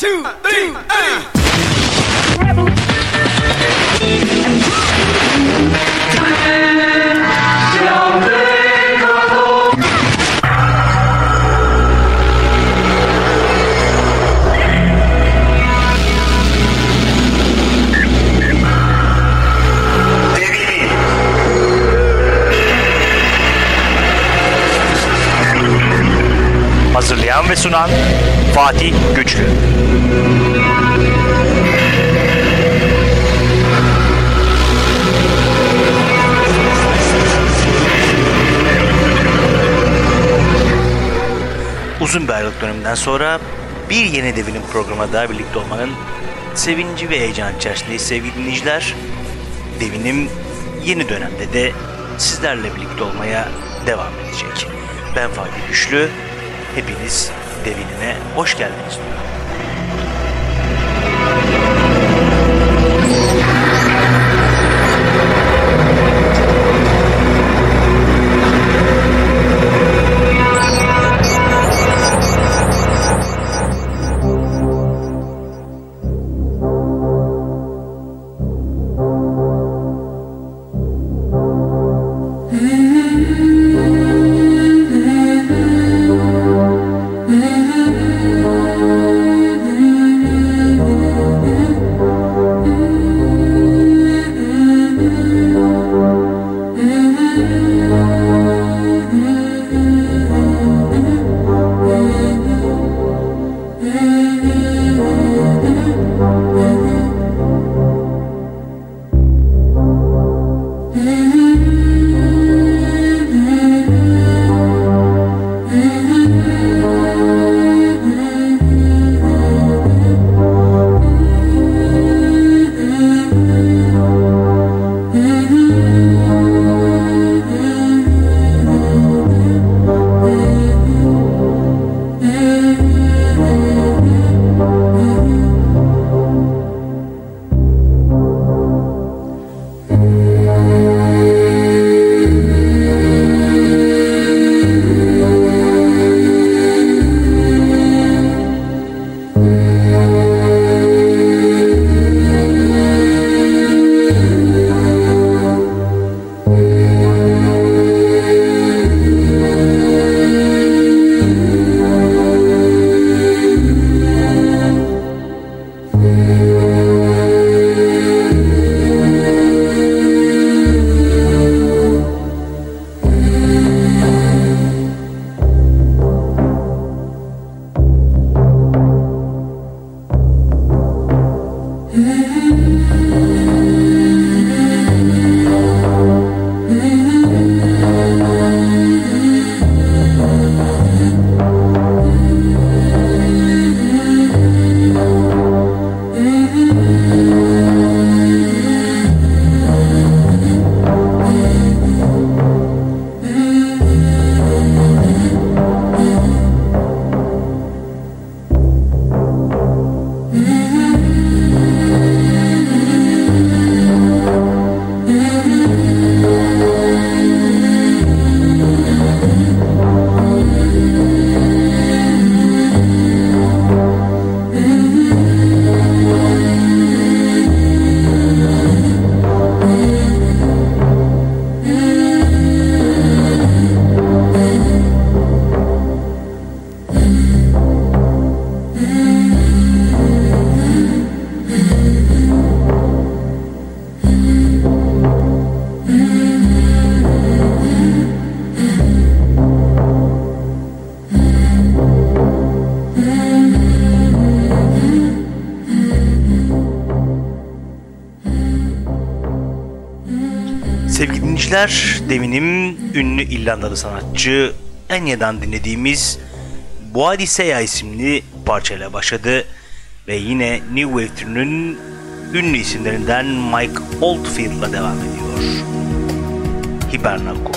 two, three, and... Brasilianer bist? Fatih Güçlü. Uzun bir ayrılık döneminden sonra bir yeni devinin programına daha birlikte olmanın sevinci ve heyecan içerisindeyiz sevgili dinleyiciler. Devinim yeni dönemde de sizlerle birlikte olmaya devam edecek. Ben Fatih Güçlü, hepiniz devinime hoş geldiniz diyorum. Dinleyiciler, deminim ünlü İrlandalı sanatçı Enya'dan dinlediğimiz Boadicea isimli parçayla başladı ve yine New Wave türünün ünlü isimlerinden Mike Oldfield'la devam ediyor. Hibernacle.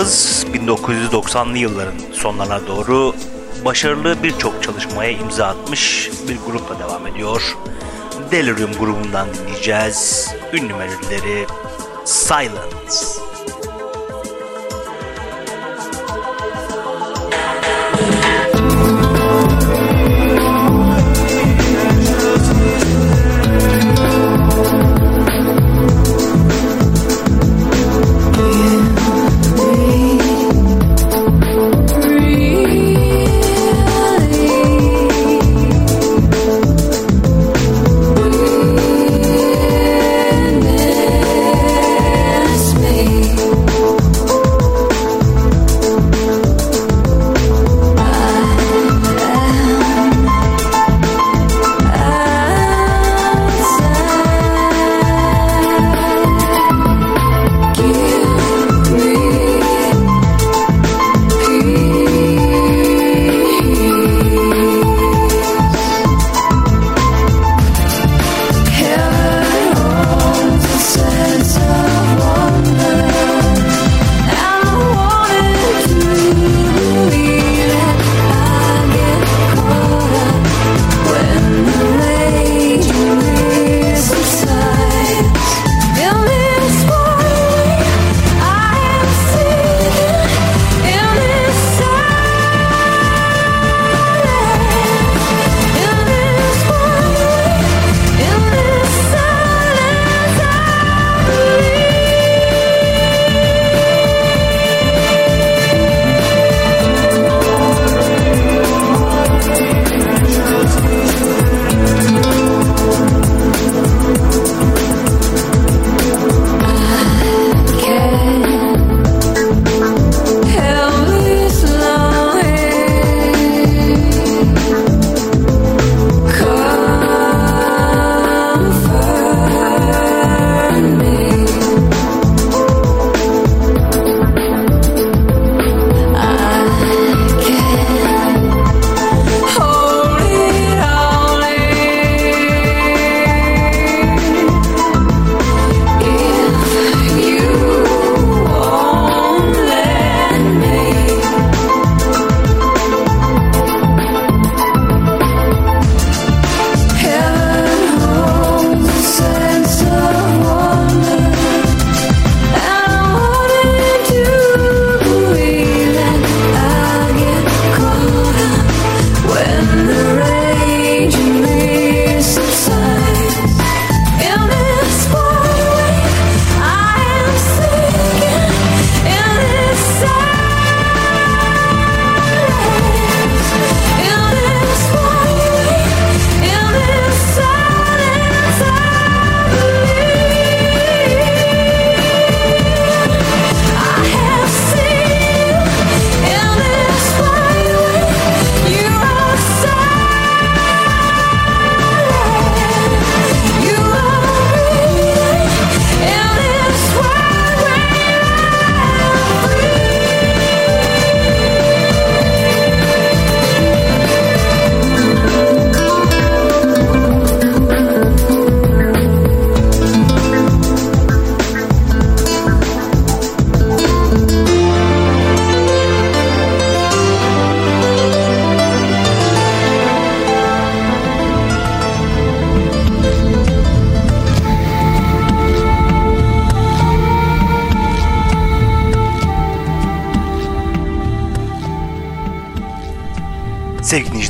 Programımız 1990'lı yılların sonlarına doğru başarılı birçok çalışmaya imza atmış bir grupla devam ediyor. Delirium grubundan dinleyeceğiz. Ünlü melodileri Silence.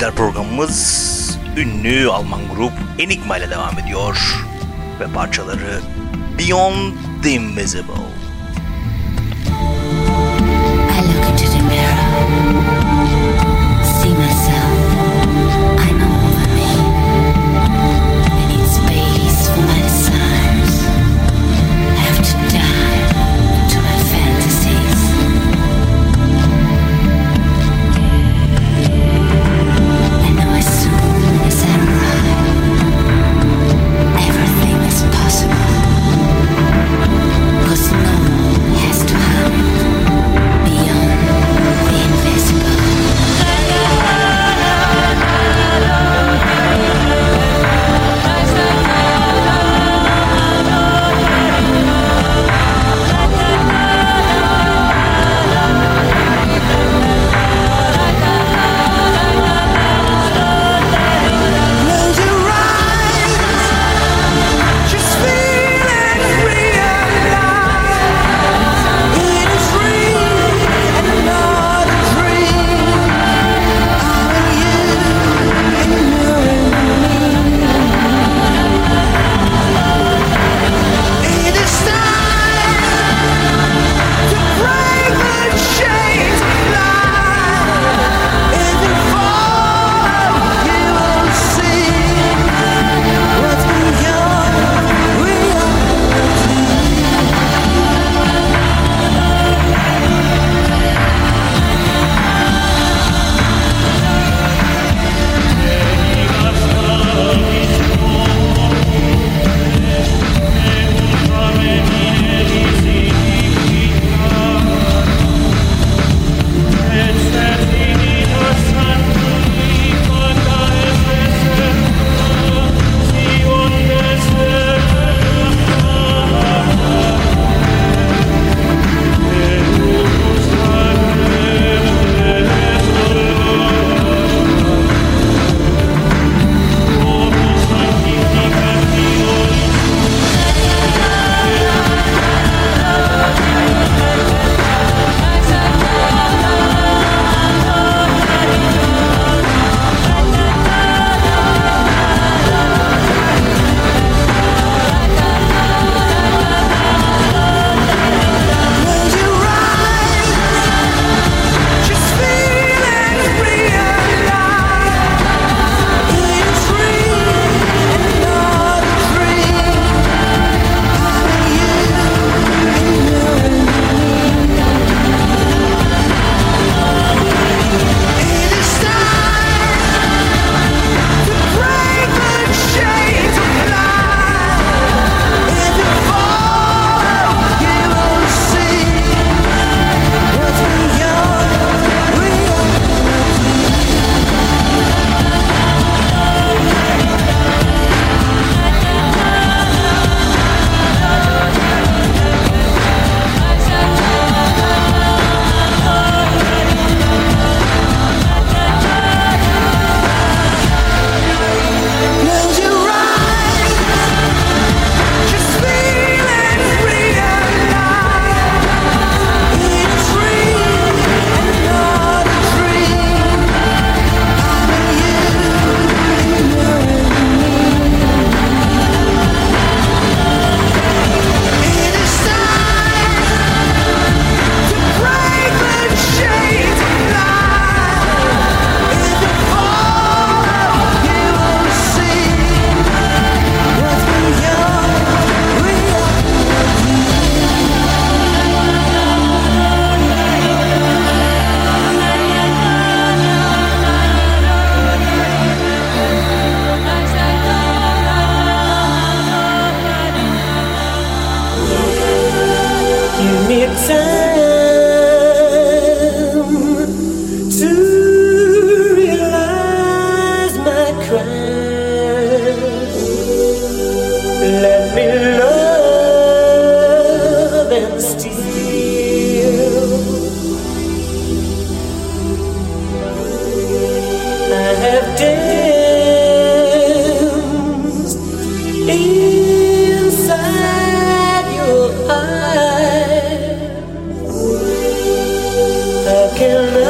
Dinleyiciler programımız ünlü Alman grup Enigma ile devam ediyor ve parçaları Beyond the Invisible. Cause no one has to hide beyond the invisible. can't love.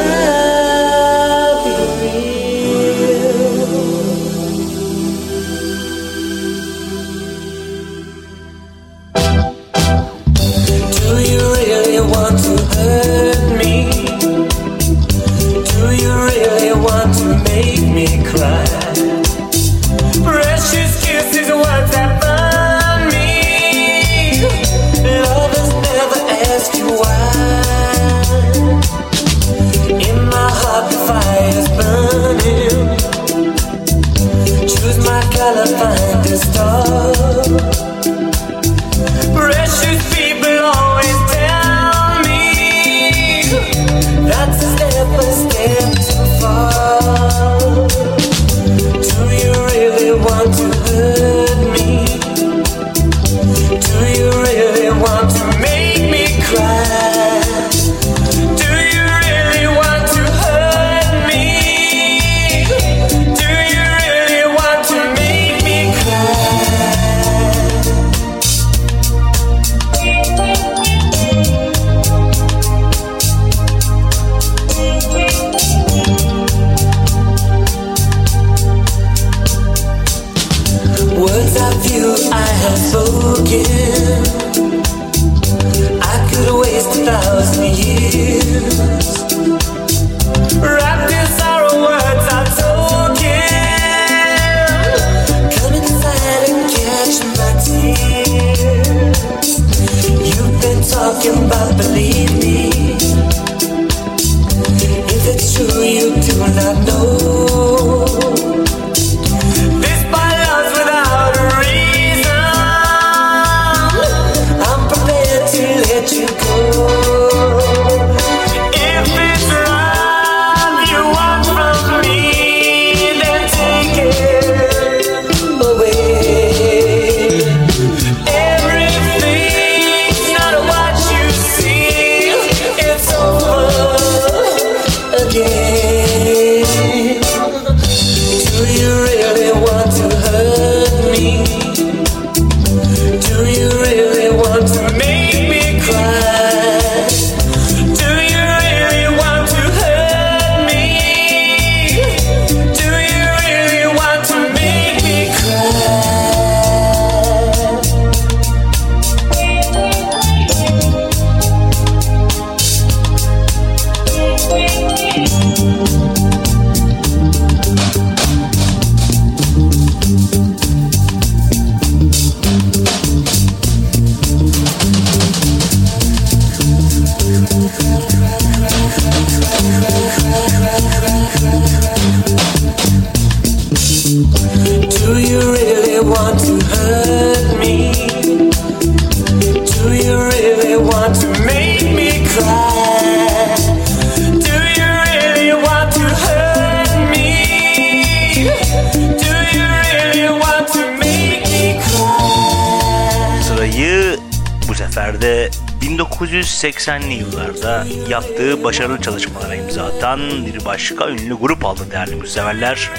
1980'li yıllarda yaptığı başarılı çalışmalara imza atan bir başka ünlü grup aldı değerli müseverler.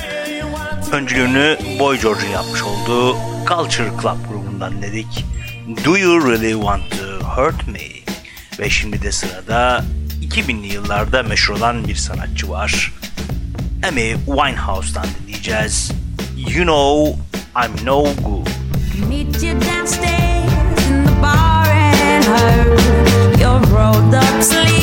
Öncülüğünü Boy George'un yapmış olduğu Culture Club grubundan dedik. Do You Really Want To Hurt Me? Ve şimdi de sırada 2000'li yıllarda meşhur olan bir sanatçı var. Amy Winehouse'dan dinleyeceğiz. You Know I'm No Good. Meet you downstairs in the bar and her your rolled up sleeves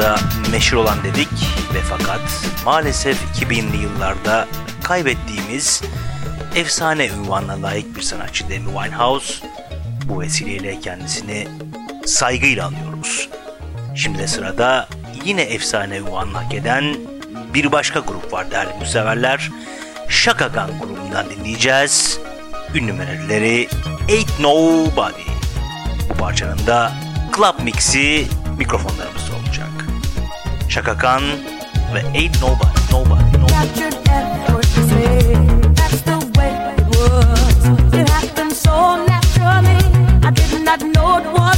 yıllarda meşhur olan dedik ve fakat maalesef 2000'li yıllarda kaybettiğimiz efsane ünvanına layık bir sanatçı Amy Winehouse bu vesileyle kendisini saygıyla anıyoruz. Şimdi de sırada yine efsane ünvanını hak eden bir başka grup var değerli müseverler. Şakakan grubundan dinleyeceğiz. Ünlü melodileri Ain't Nobody. Bu parçanın da Club Mix'i mikrofonlarımız Shaka Khan ו-Ain't Nobody, Nobody, Nobody. not know it was.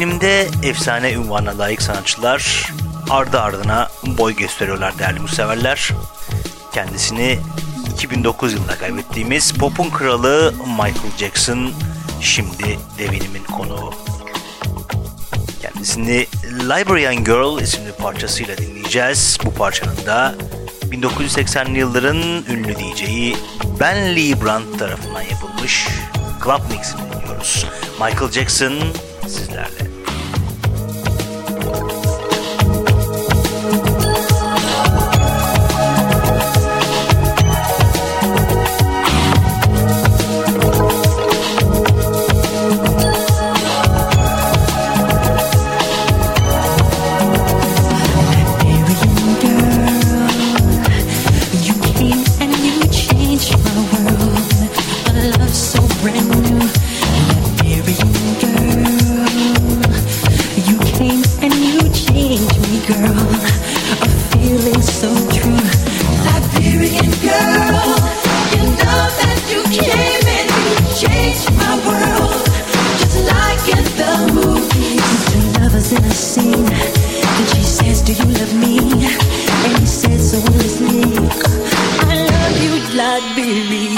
Filmde efsane ünvanına layık sanatçılar ardı ardına boy gösteriyorlar değerli museverler. Kendisini 2009 yılında kaybettiğimiz pop'un kralı Michael Jackson şimdi devinimin konuğu. Kendisini Librarian Girl isimli parçasıyla dinleyeceğiz. Bu parçanın da 1980'li yılların ünlü DJ'i Ben Lee Brandt tarafından yapılmış Club Mix'ini dinliyoruz. Michael Jackson sizlerle. I'd be me.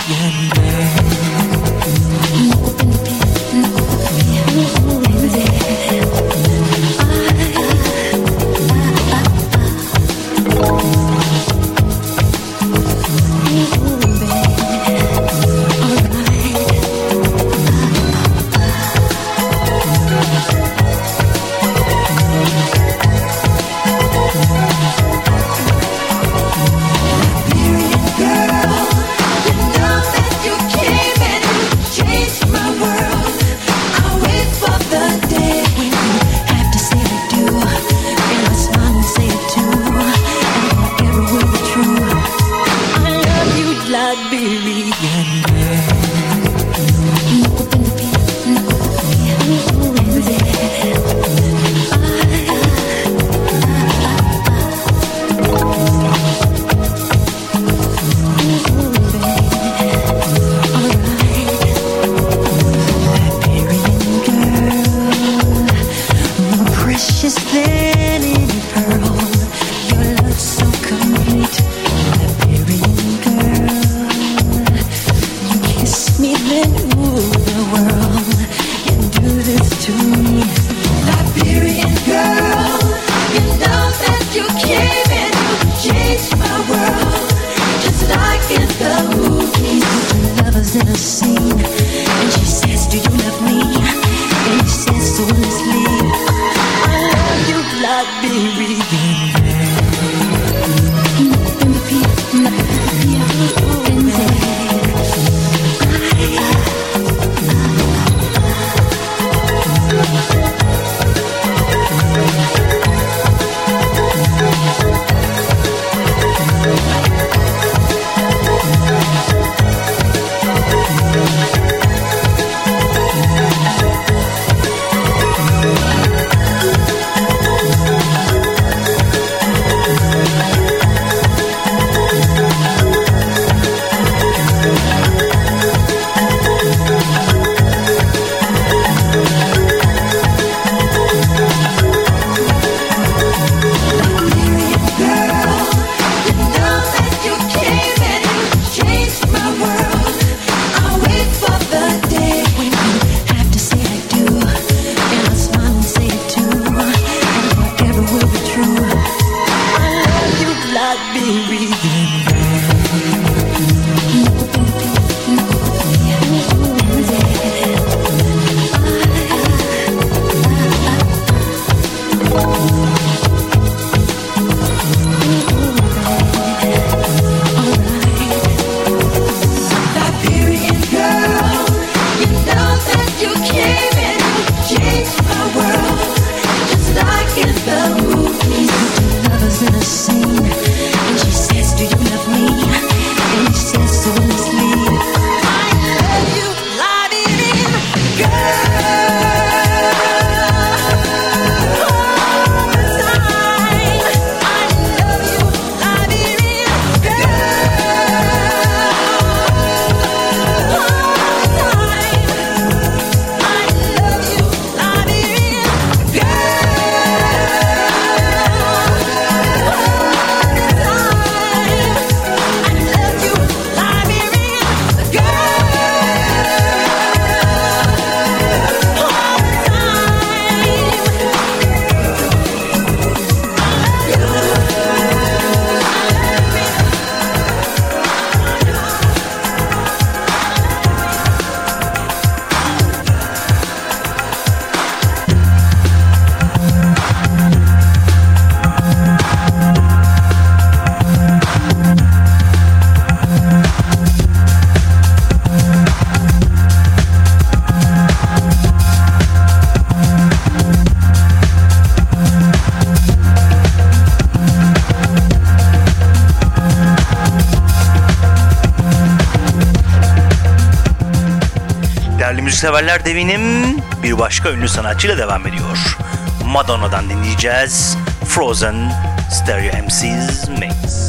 Müzikseverler devinim bir başka ünlü sanatçıyla devam ediyor. Madonna'dan dinleyeceğiz. Frozen Stereo MC's Mix.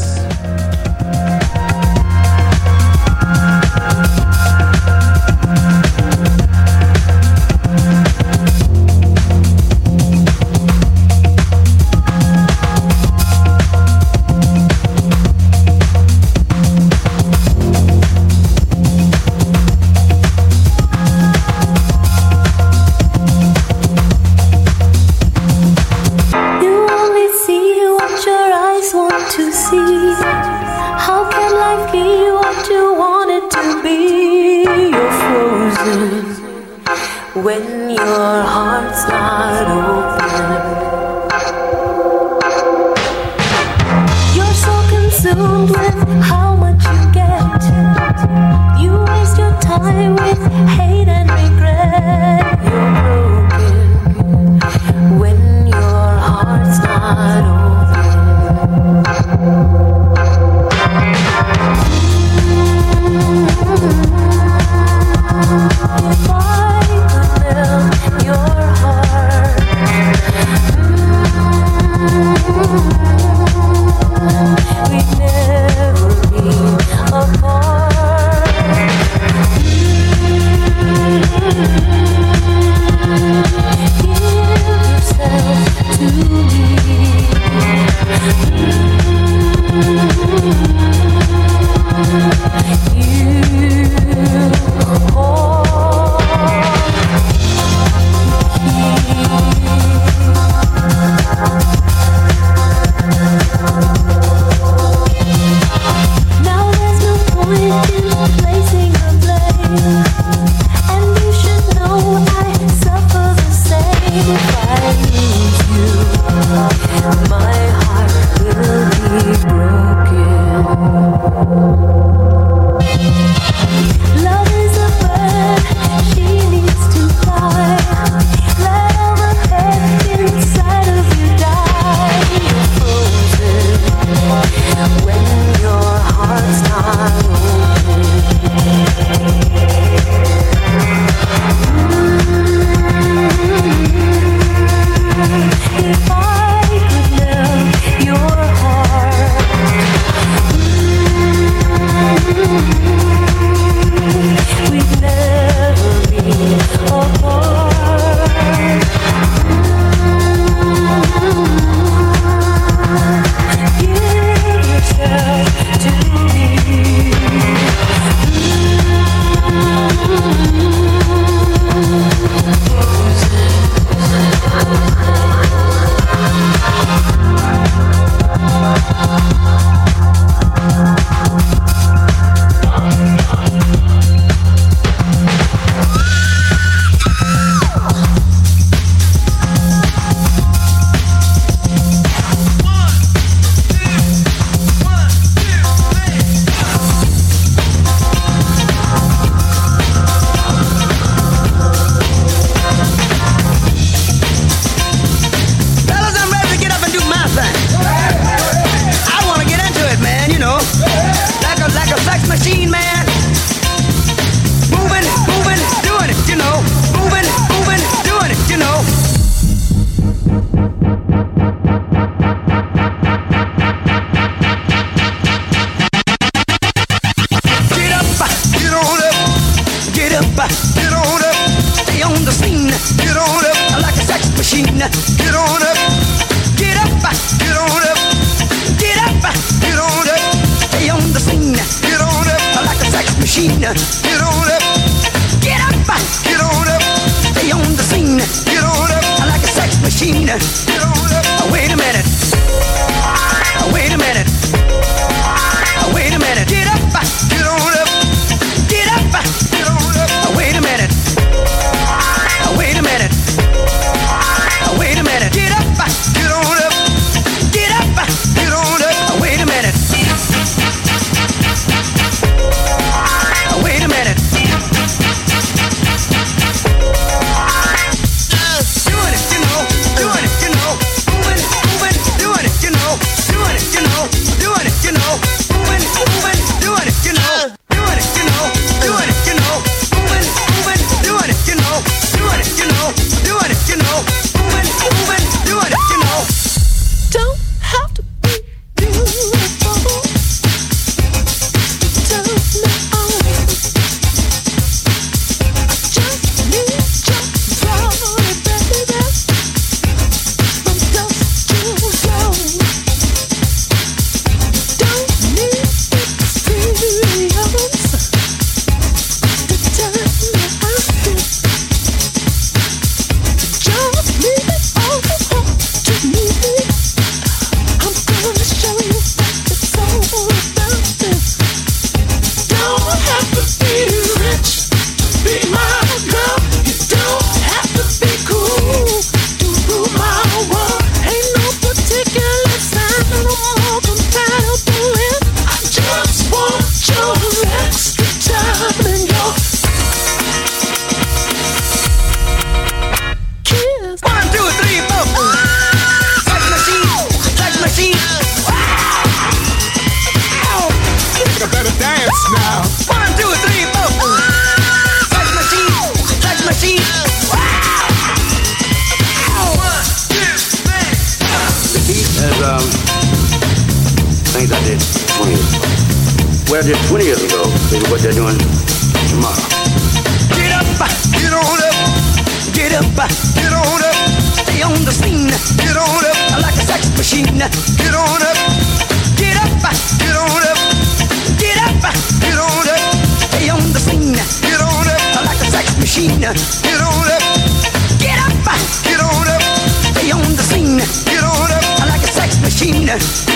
machine.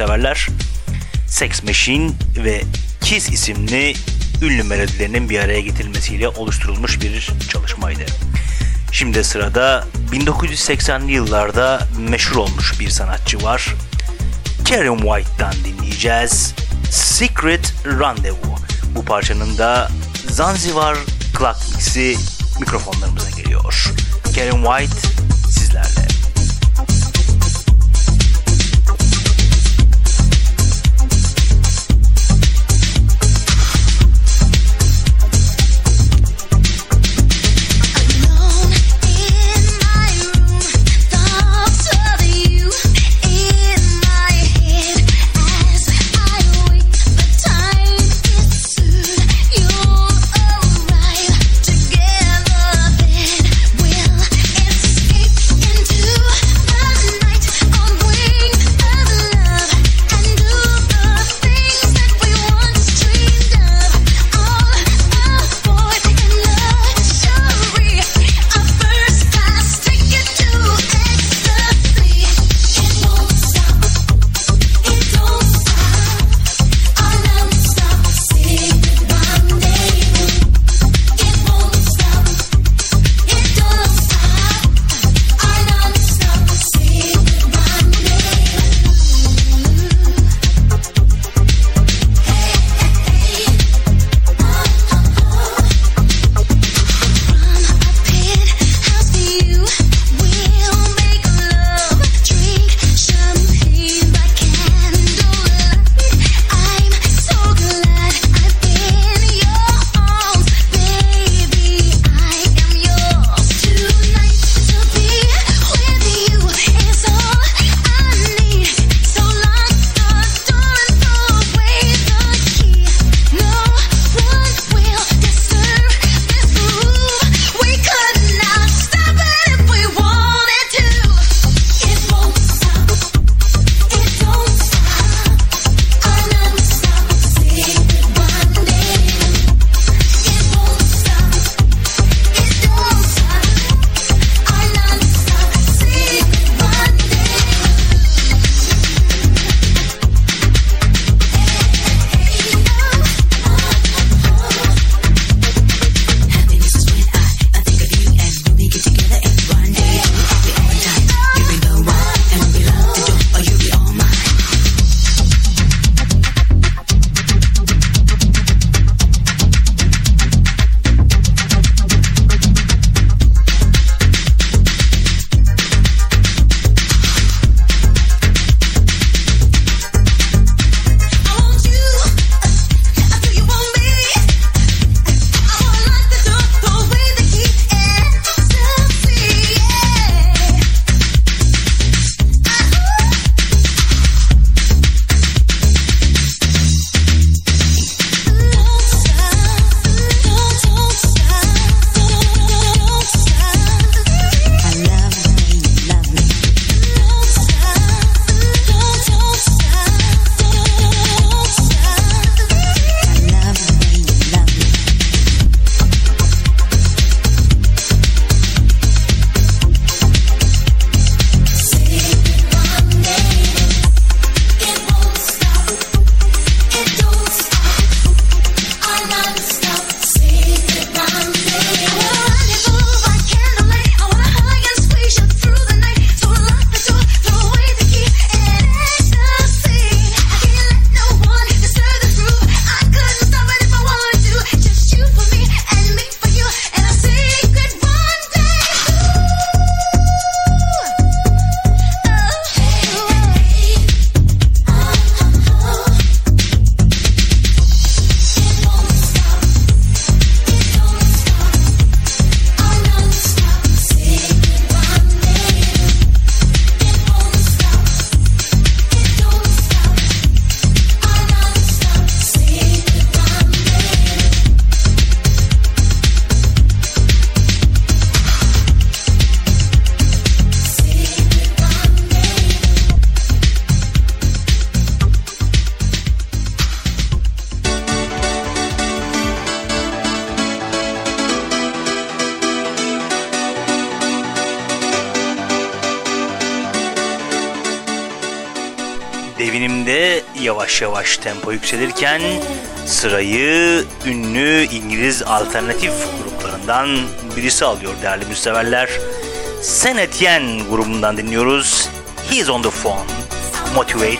severler Sex Machine ve Kiss isimli ünlü melodilerinin bir araya getirilmesiyle oluşturulmuş bir çalışmaydı. Şimdi sırada 1980'li yıllarda meşhur olmuş bir sanatçı var. Karen White'dan dinleyeceğiz. Secret Rendezvous. Bu parçanın da Zanzibar Clock Mix'i mikrofonlarımıza geliyor. Karen White yavaş tempo yükselirken sırayı ünlü İngiliz alternatif gruplarından birisi alıyor değerli müseverler. Saint Etienne grubundan dinliyoruz. He's on the phone. Motivate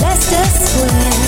Leicester Square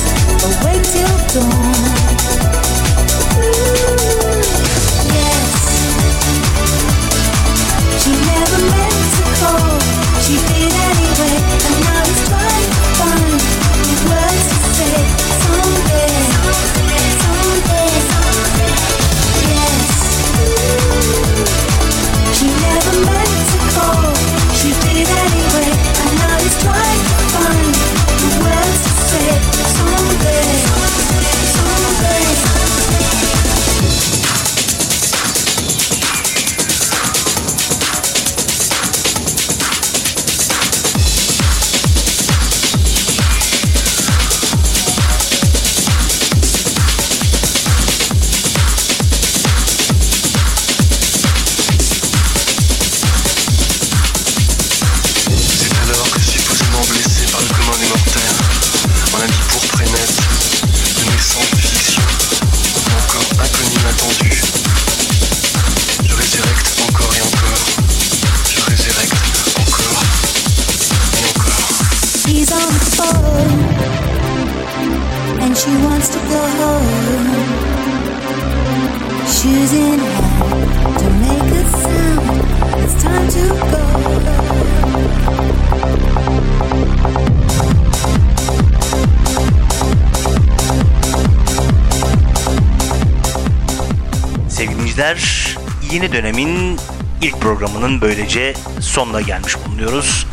sonuna gelmiş bulunuyoruz.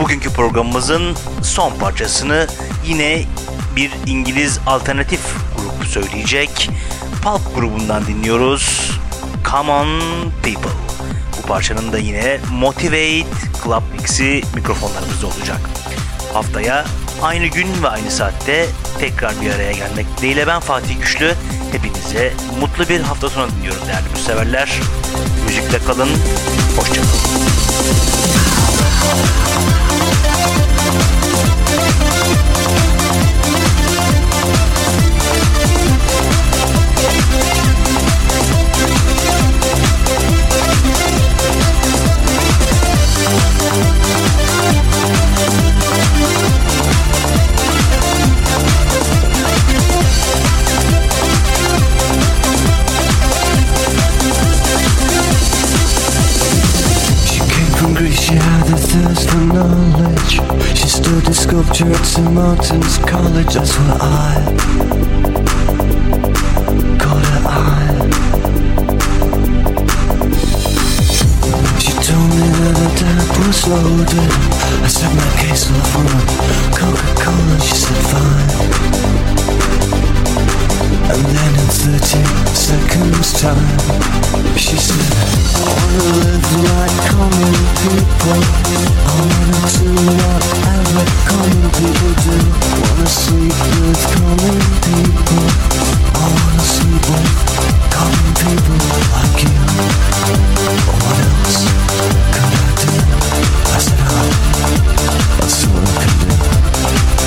Bugünkü programımızın son parçasını yine bir İngiliz alternatif grup söyleyecek. Pulp grubundan dinliyoruz. Come on People. Bu parçanın da yine Motivate Club Mix'i mikrofonlarımızda olacak. Haftaya aynı gün ve aynı saatte tekrar bir araya gelmek dileğiyle ben Fatih Güçlü. Hepinize mutlu bir hafta sonu diliyorum değerli müseverler. Müzikle kalın, hoşçakalın. St. Martin's College, that's where I caught her eye. She told me that the dad was loaded. I said my case of rum, Coca-Cola, she said fine. And then in 30 seconds time She said I wanna live like common people I wanna do whatever common people do Wanna sleep with common people I wanna sleep with common people like you What else could I do? I said I, that's all I can do